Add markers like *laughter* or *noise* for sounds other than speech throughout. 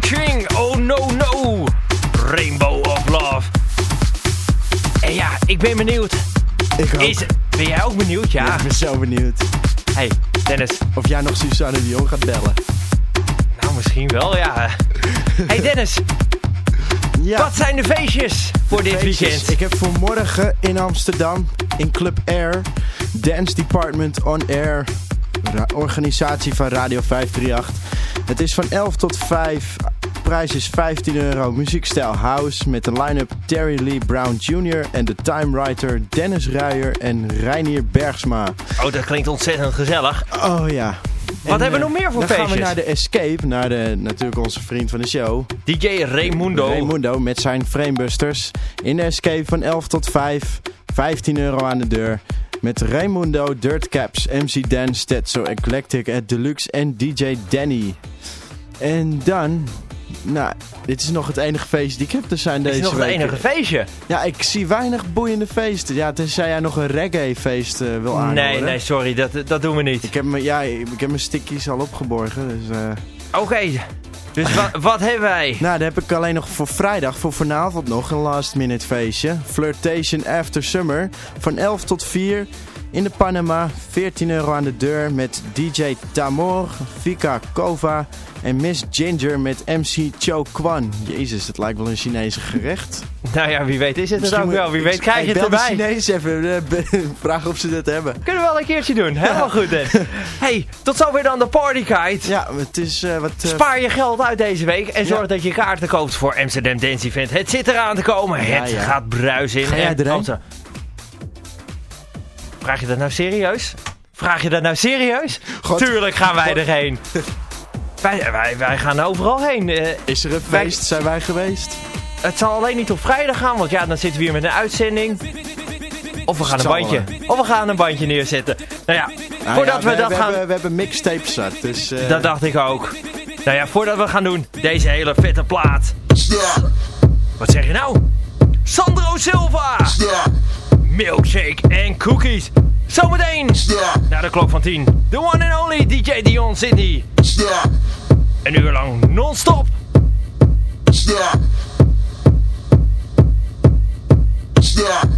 featuring Oh No No, Rainbow of Love. En ja, ik ben benieuwd. Ik ook. Is, ben jij ook benieuwd? Ja. Ik ben zo benieuwd. Hey, Dennis. Of jij nog Suzanne de Jong gaat bellen. Nou, misschien wel, ja. *laughs* Hey Dennis, Ja. wat zijn de feestjes voor dit Feestjes. weekend? Ik heb voor morgen in Amsterdam, in Club Air, Dance Department on Air, organisatie van Radio 538. Het is van 11 tot 5. Prijs is 15 euro. Muziekstijl house met een line-up Terry Lee Brown Jr. en de timewriter Dennis Ruijer en Reinier Bergsma. Oh, dat klinkt ontzettend gezellig. Oh ja. Wat hebben we nog meer voor dan Dan gaan we feestjes? naar de Escape, naar de, natuurlijk onze vriend van de show. DJ Raimundo. Raimundo met zijn Framebusters. In de Escape van 11 tot 5. 15 euro aan de deur. Met Raimundo, Dirtcaps, MC Dan, Stetso, Eclectic, Ed Deluxe en DJ Danny. En dan... Nou, dit is nog het enige feest die ik heb te zijn Dit deze is nog het week. enige feestje. Ja, ik zie weinig boeiende feesten. Ja, tenzij jij nog een reggae feest eh, wil aanhoren. Nee, nee, sorry, dat, dat doen we niet. Ik heb, me, ja, ik heb mijn stickies al opgeborgen, dus... eh, Oké, dus wa- wat hebben wij? Nou, dan heb ik alleen nog voor vrijdag, voor vanavond nog een last minute feestje. Flirtation After Summer. Van 11 tot 4 in de Panama. 14 euro aan de deur met DJ Tamor, Vika Kova en Miss Ginger met MC Cho Kwan. Jezus, het lijkt wel een Chinese gerecht. *laughs* Nou ja, wie weet is het het Misschien ook moet- wel. Wie weet ik- krijg je ik het erbij. Chinees even, eh, *laughs* vragen of ze dat hebben. Kunnen we wel een keertje doen. Helemaal goed, Dan. *laughs* Hey, tot zover dan de partykite. Ja, het is eh, wat... eh, Spaar je geld uit deze week en zorg Ja. dat je kaarten koopt voor Amsterdam Dance Event. Het zit eraan te komen. Het ja. gaat bruisen in. Ga jij zo. Vraag je dat nou serieus? Vraag je dat nou serieus? God. Tuurlijk gaan wij God. erheen. Wij, wij, wij gaan overal heen. Eh, Is er een Wij- feest? Zijn wij geweest? het zal alleen niet op vrijdag gaan, want ja, dan zitten we hier met een uitzending. Of we gaan een bandje. Of we gaan een bandje neerzetten. Nou ja, Nou voordat ja, we, dat we gaan... Hebben, we hebben mixtapes zat, dus... eh, Dat dacht ik ook. Nou ja, voordat we gaan doen, deze hele vette plaat. Wat zeg je nou? Sandro Silva! Milkshake en cookies. Zometeen, na de klok van 10, the one and only DJ Dion Sydney. Een uur lang non-stop. Sit like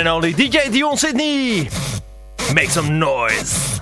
and only DJ Dion Sydney. Make some noise.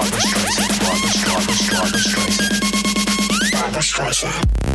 Barbara Streisand. Barbara Streisand. Barbra Streisand. Barbra Streisand.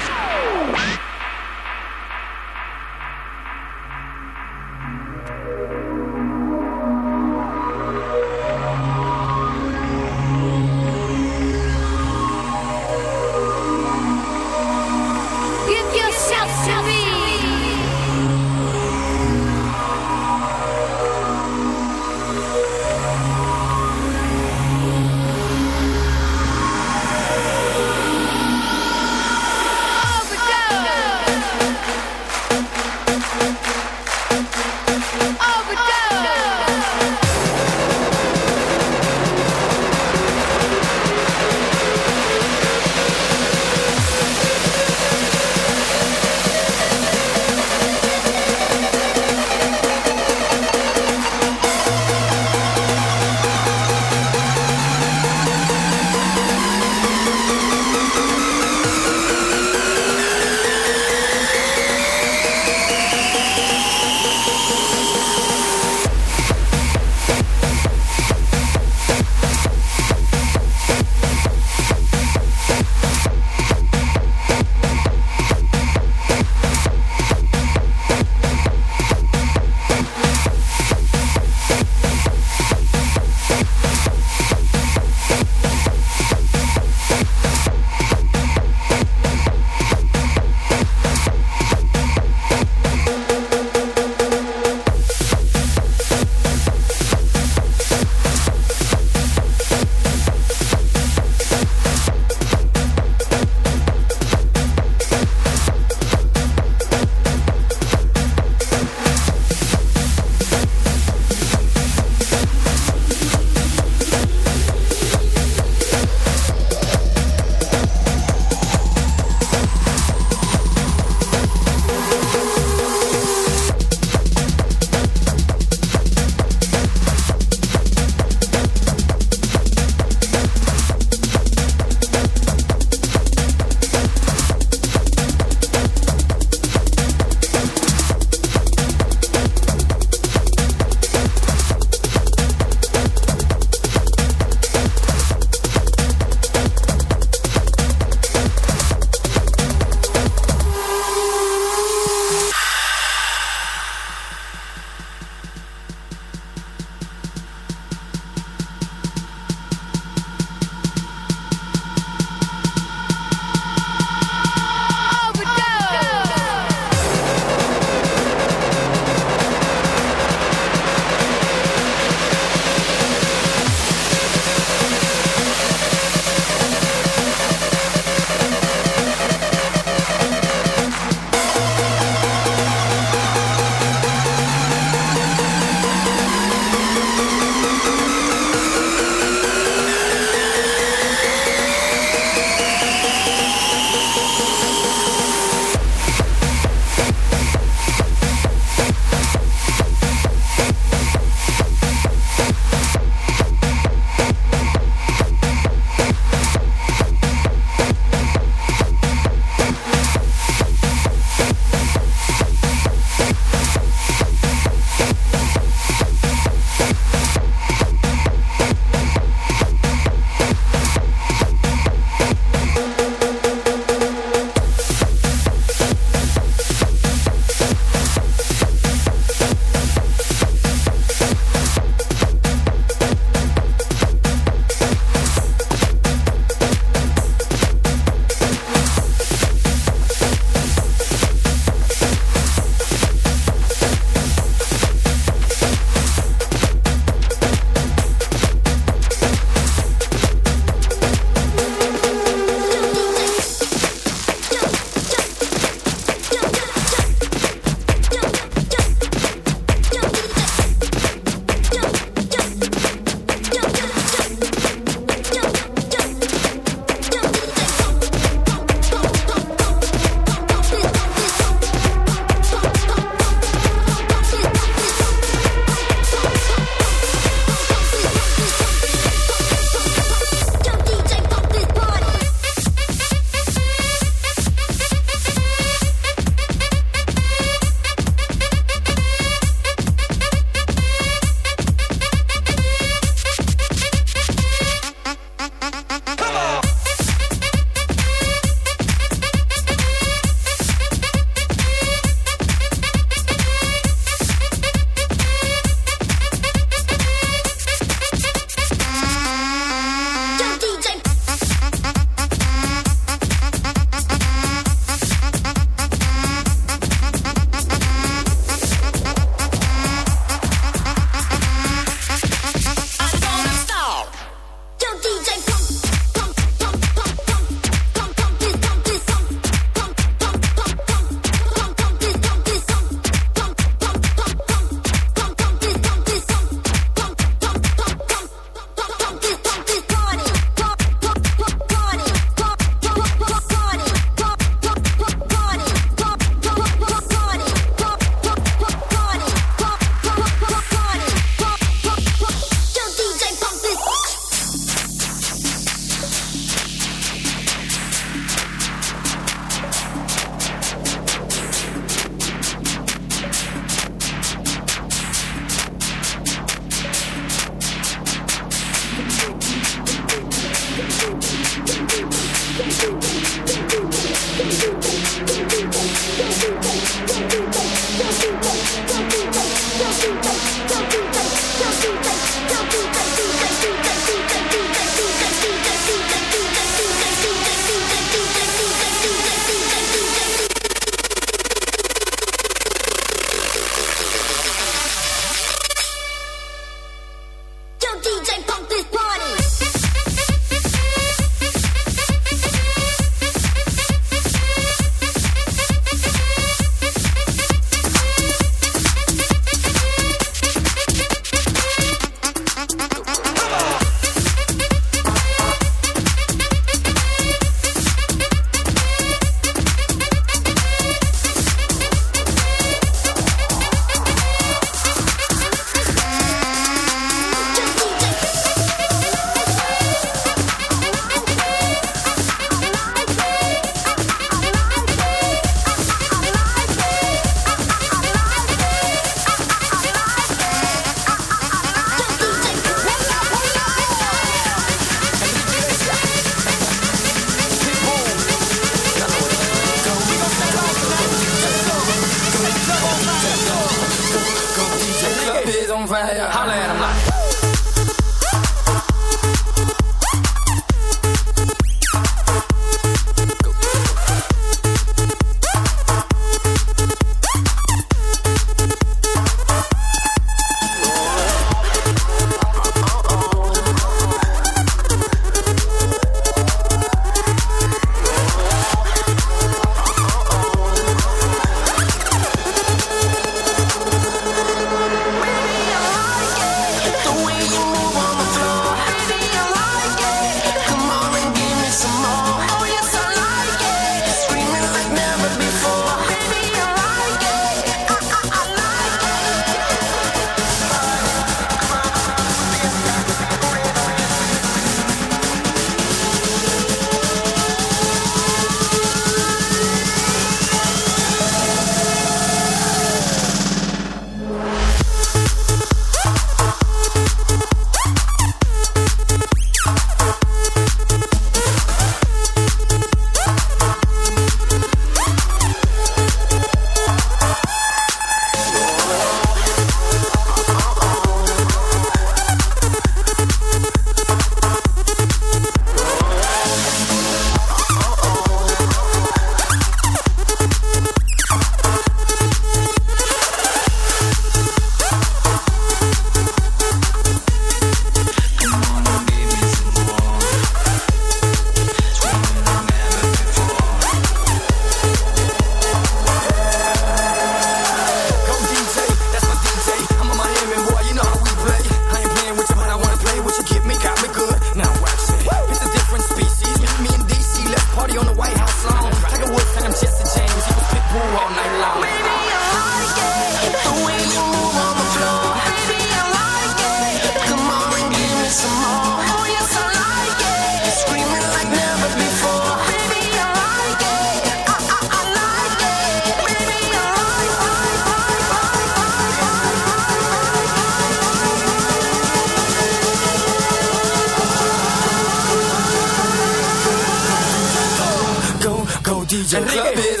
Go DJ. Club is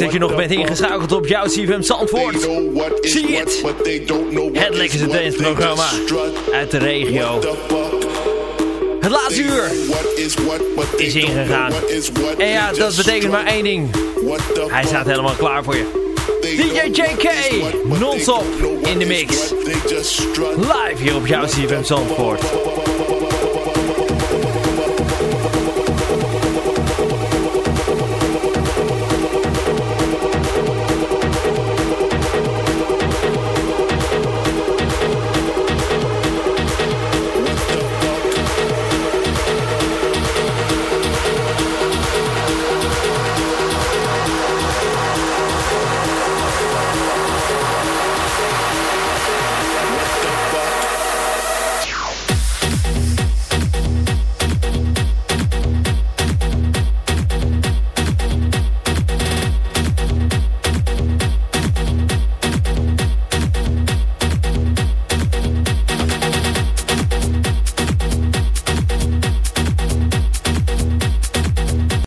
dat je nog bent ingeschakeld op jouw CFM Zandvoort. Zie het! Het lekkerste dansprogramma uit de regio. Het laatste uur is ingegaan. En ja, dat betekent maar één ding. Hij staat helemaal klaar voor je. DJ JK, non-stop in de mix. Live hier op jouw CFM Zandvoort.